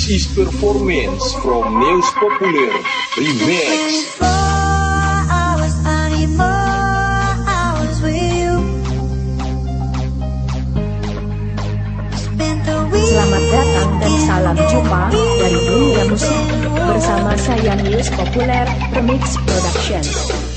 This is performance from Neus Populer. Remix. Selamat datang dan salam jumpa dari dunia musik bersama saya News Populer Remix Production.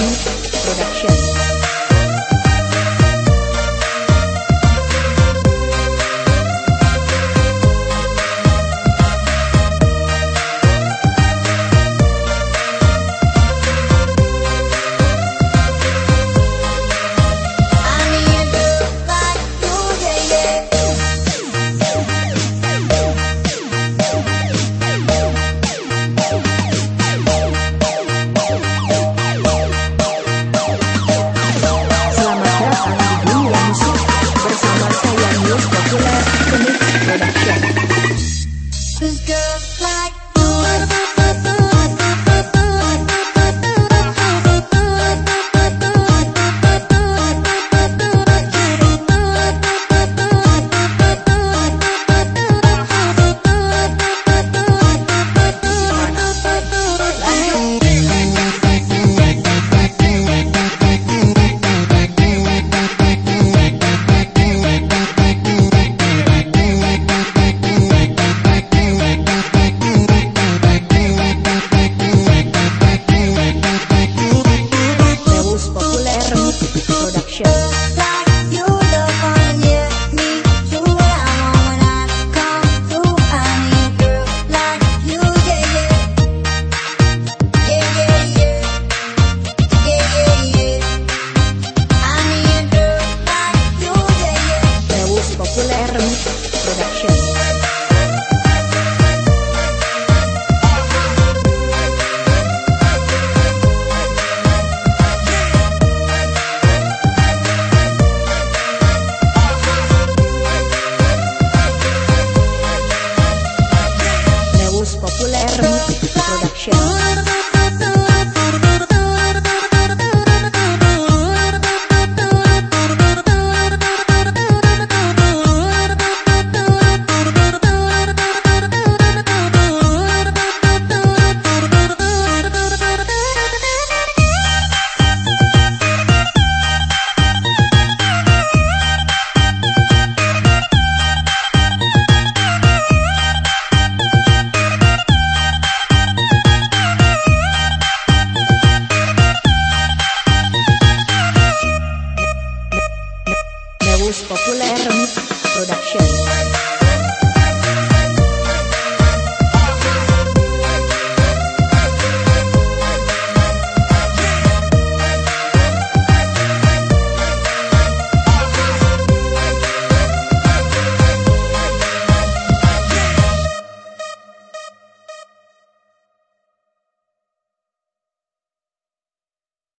Thank you.